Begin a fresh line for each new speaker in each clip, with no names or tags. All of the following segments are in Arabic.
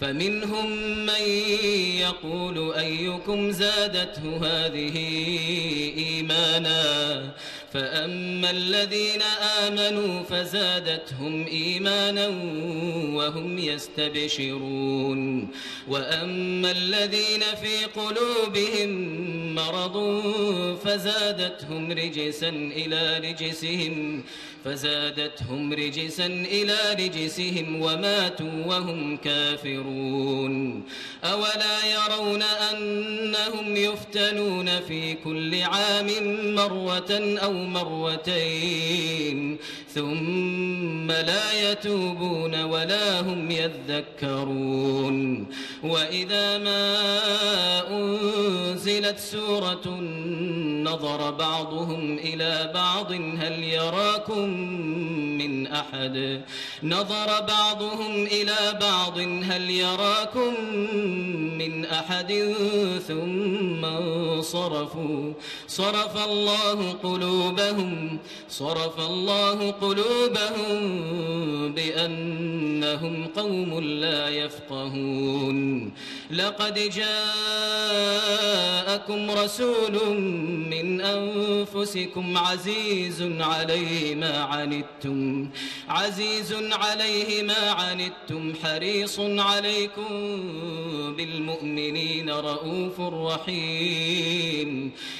فمنهم من يقول أيكم زادته هذه إيمانا فأما الذين آمنوا فزادتهم إيمانا وهم يستبشرون وأما الذين في قلوبهم مرض فزادتهم رجسا إلى رجسهم فزادتهم رجسا إلى رجسهم وماتوا وهم كافرون أولا يرون أنهم يفتنون في كل عام مرة أو مرتين ثم لا يتوبون ولا هم يذكرون. وإذا ما أنزلت سورة نظر بعضهم إلى بعض هل يراكم من أحد؟ نظر بعضهم إلى بعض هل يراكم من أحد؟ ثم صرفوا صرف الله قلوبهم صرف الله قلوبهم بأنهم قوم لا يفقهون. لقد جاءكم رسول من أنفسكم عزيز عليه ما عنتم عزيز عليه ما عنتم حريص عليكم بالمؤمنين رؤوف رحيم.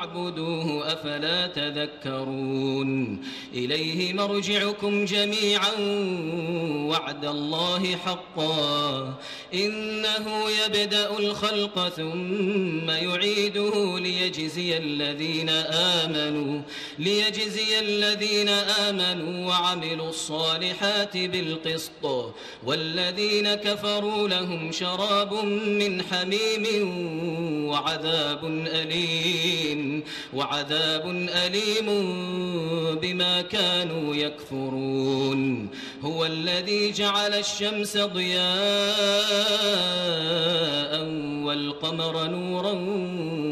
فاعبدوه أفلا تذكرون. إليه مرجعكم جميعا وعد الله حقا. إنه يبدأ الخلق ثم يعيده ليجزي الذين آمنوا ليجزي الذين آمنوا وعملوا الصالحات بالقسط. والذين كفروا لهم شراب من حميم وعذاب أليم. وعذاب أليم بما كانوا يكفرون. هو الذي جعل الشمس ضياء والقمر نورا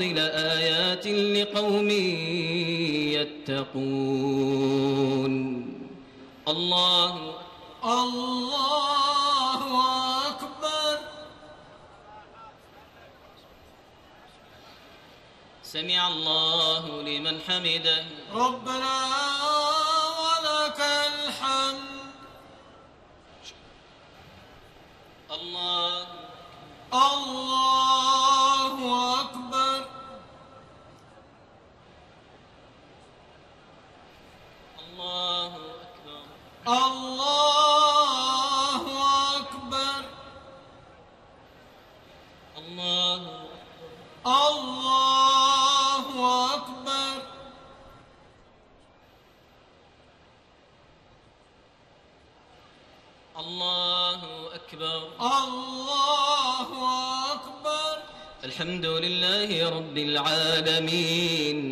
لآيات لقوم يتقون. الله
الله أكبر.
سمع الله لمن حمده.
ربنا ولك الحمد.
الله
الله أكبر
الله أكبر
الله أكبر.
الله
الله أكبر.
الله أكبر.
الله أكبر.
الحمد لله رب العالمين.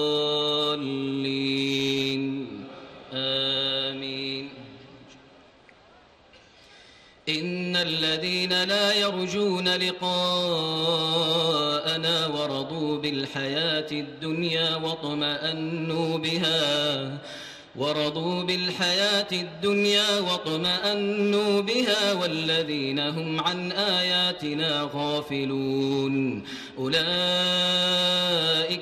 الذين لا يرجون لقاءنا ورضوا بالحياة الدنيا واطمأنوا بها ورضوا بالحياة الدنيا واطمأنوا بها والذين هم عن آياتنا غافلون. أولئك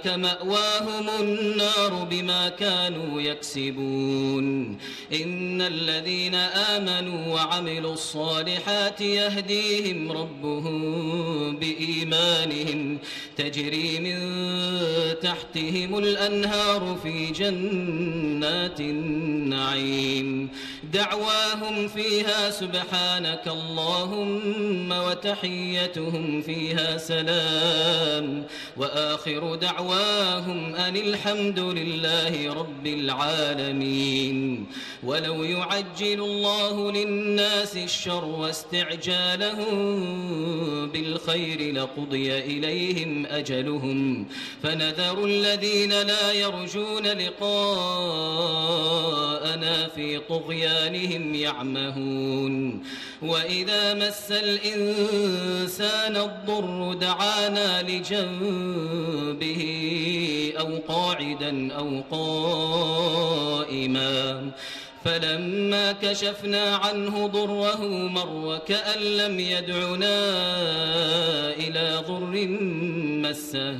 مأواهم النار بما كانوا يكسبون. إن الذين آمنوا وعملوا الصالحات يهديهم ربهم بإيمانهم. تجري من تحتهم الأنهار في جنات النعيم. دعواهم فيها سبحانك اللهم وتحيتهم فيها سلام. وآخر دعواهم أن الحمد لله رب العالمين. ولو يعجل الله للناس الشر واستعجالهم بالخير لقضي إليهم أجلهم. فنذر الذين لا يرجون لقاءنا في طغيانهم يعمهون. وإذا مس الإنسان الضر دعانا لجنبه أو قاعدا أو قائما. فلما كشفنا عنه ضره مر كأن لم يدعنا إلى ضر مسه.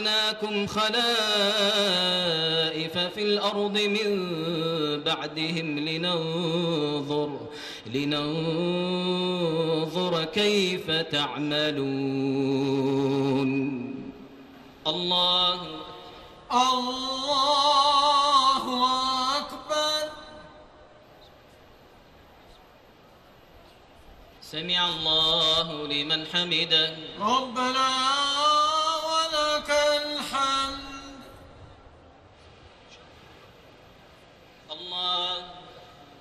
جعلناكم خلائف في الأرض من بعدهم لننظر لننظر كيف تعملون. الله
الله أكبر.
سمع الله لمن حمده.
ربنا ولك الحمد
الله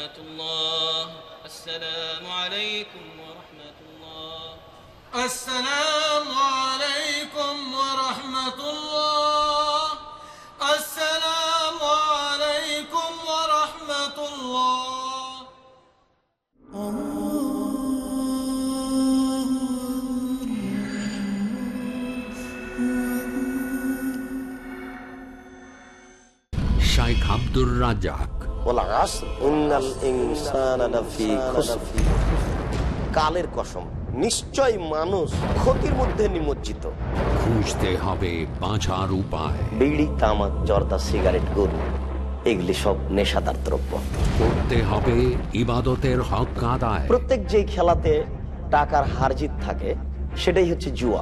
ورحمة الله السلام عليكم ورحمة الله
السلام عليكم ورحمة الله السلام عليكم ورحمة الله
শাইখ আব্দুর রাজাক
কালের কসম নিশ্চয় মানুষ ক্ষতির মধ্যে নিমজ্জিত।
খুঁজতে হবে বাঁচার উপায়।
বিড়ি তামাক জর্দা সিগারেট গরু এগুলি সব নেশাদার দ্রব্য।
করতে হবে ইবাদতের
প্রত্যেক খেলাতে টাকার হারজিত থাকে সেটাই হচ্ছে জুয়া।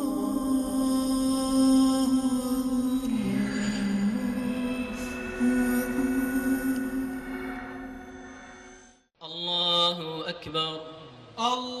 أكبر.
الله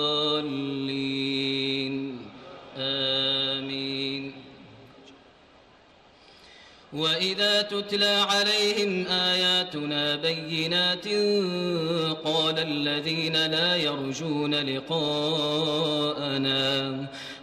وإذا تتلى عليهم آياتنا بينات قال الذين لا يرجون لقاءنا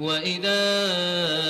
وإذا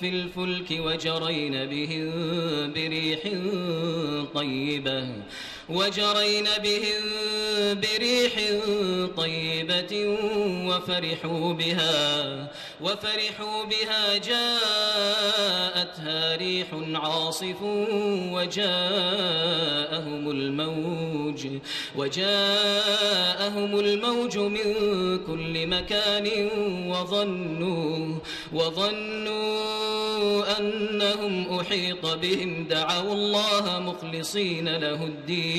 في الفلك وجرين بهم بريح طيبة وجرين بهم بريح طيبة وفرحوا بها وفرحوا بها جاءتها ريح عاصف وجاءهم الموج وجاءهم الموج من كل مكان وظنوا وظنوا أنهم أحيط بهم دعوا الله مخلصين له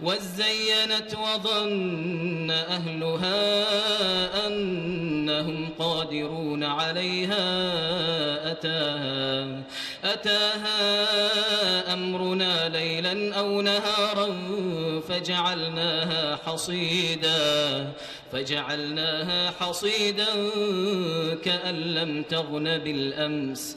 وزينت وظن أهلها أنهم قادرون عليها أتاها أتاها أمرنا ليلا أو نهارا فجعلناها حصيدا فجعلناها حصيدا كأن لم تغن بالأمس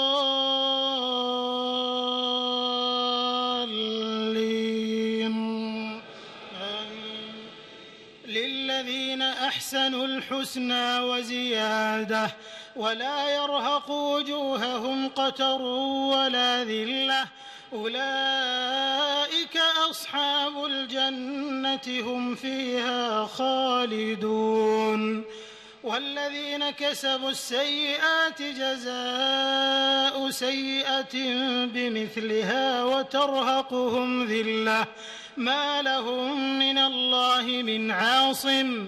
الحسنى وزيادة ولا يرهق وجوههم قتر ولا ذلة. أولئك أصحاب الجنة هم فيها خالدون. والذين كسبوا السيئات جزاء سيئة بمثلها وترهقهم ذلة. ما لهم من الله من عاصم.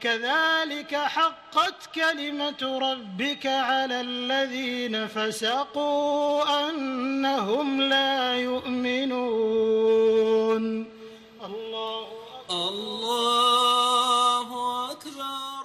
كذلك حقت كلمة ربك على الذين فسقوا أنهم لا يؤمنون. الله
الله أكبر.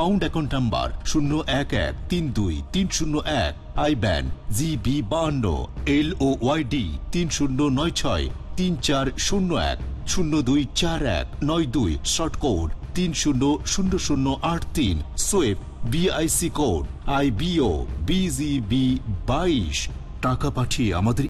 pound account number শূন্য এক এক তিন দুই তিন শূন্য এক আই ব্যান জিবি বাহান্ন এল ও ওয়াইডি তিন শূন্য নয় ছয় তিন চার শূন্য এক শূন্য দুই চার এক নয় দুই শর্ট কোড তিন শূন্য শূন্য শূন্য আট তিন সোয়েব BIC code I BO BGB বাইশ টাকা পাঠিয়ে আমাদের